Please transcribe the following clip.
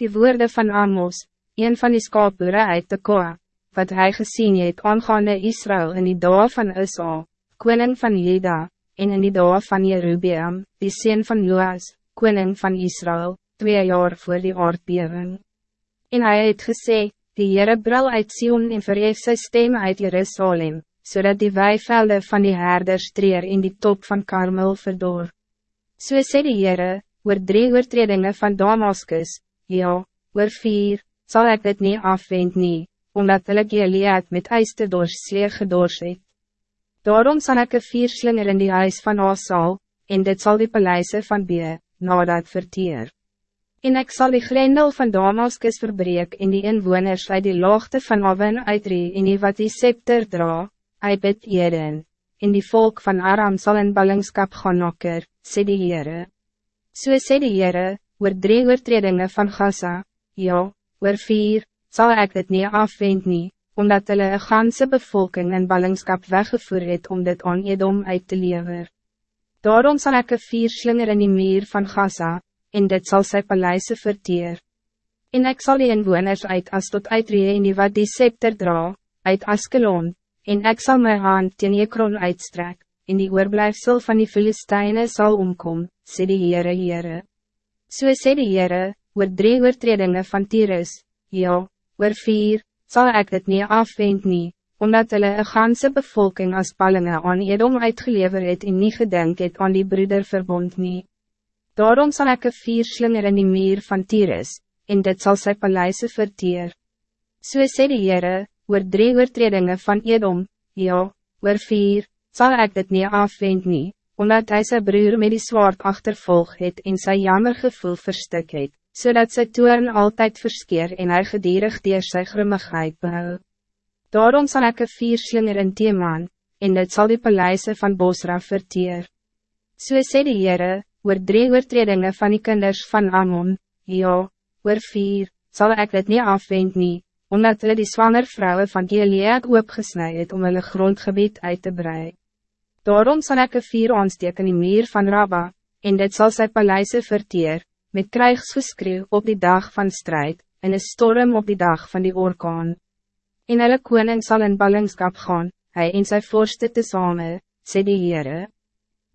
Die woorden van Amos, een van die skaapboere uit de Koa, wat hij gezien het aangaande Israël in die dag van Isa, koning van Juda, en in die dag van Jerubiam, die sien van Joas, koning van Israël, twee jaar voor die aardbeving. En hij het gesê, die Heere bril uit Sion en verhef sy stem uit Jerusalem, zodat die weivelde van die herders treer in die top van Karmel verdor. So sê die Heere, oor drie oortredinge van Damaskus, ja, oor vier, zal ik dit niet afwend nie, omdat hulle Gilead met ijs te doorsleer gedors het. Daarom zal ik een vier slinger in die huis van Asal, en dit zal die paleise van Bee, nadat verteer. En ik zal die grendel van Damaskus verbreek en die inwoners uit die laagte van Aven uitree en die wat die scepter dra, uit bid Eden, en die volk van Aram zal in ballingskap gaan nokker, sê die Heere. So sê die Heere, oor drie oortredinge van Gaza, ja, oor vier, zal ik dit niet afwend nie, omdat hulle een ganse bevolking in ballingskap weggevoer het om dit aan Edom uit te lever. Daarom zal ik een vier slinger in die meer van Gaza, en dit zal sy paleise verteer. En ik zal die inwoners uit as tot uitree en die wat die scepter dra, uit Askelon, en ik zal mijn hand teen Ekron uitstrek, en die oorblijfsel van die Filisteine zal omkom, sê die Heere Heere. So sê die Heere, oor drie oortredinge van Tyrus, ja, oor vier, zal ik dit niet afwend nie, omdat hulle een ganse bevolking als ballinge aan Edom uitgelever het en nie gedenk het aan die broederverbond nie. Daarom zal ik een vier slinger in die meer van Tyrus, en dit zal sy paleise verteer. So sê die Heere, oor drie oortredinge van Edom, ja, oor vier, zal ik dit niet afwend nie, omdat hij zijn broer met die zwaard achtervolg het en sy jammergevoel verstik het, zodat sy toern altijd verskeer en hy gedierig dier sy grimmigheid behou. Daarom zal ik een vier slinger in Teeman, en dit zal die paleise van Bosra verteer. So sê die Heere, oor drie oortredinge van die kinders van Ammon, ja, oor vier, zal ik dit niet afwend nie, omdat hulle die zwanger vrouwen van Gilead oopgesnij het om hulle grondgebied uit te breiden. Daarom zal ik een vier aansteek in die meer van Rabba, en dit zal sy paleise verteer, met krijgsgeskreeuw op die dag van strijd, en een storm op die dag van die orkaan. En hulle koning zal in ballingskap gaan, hij en sy voorste te same, sê die Heere.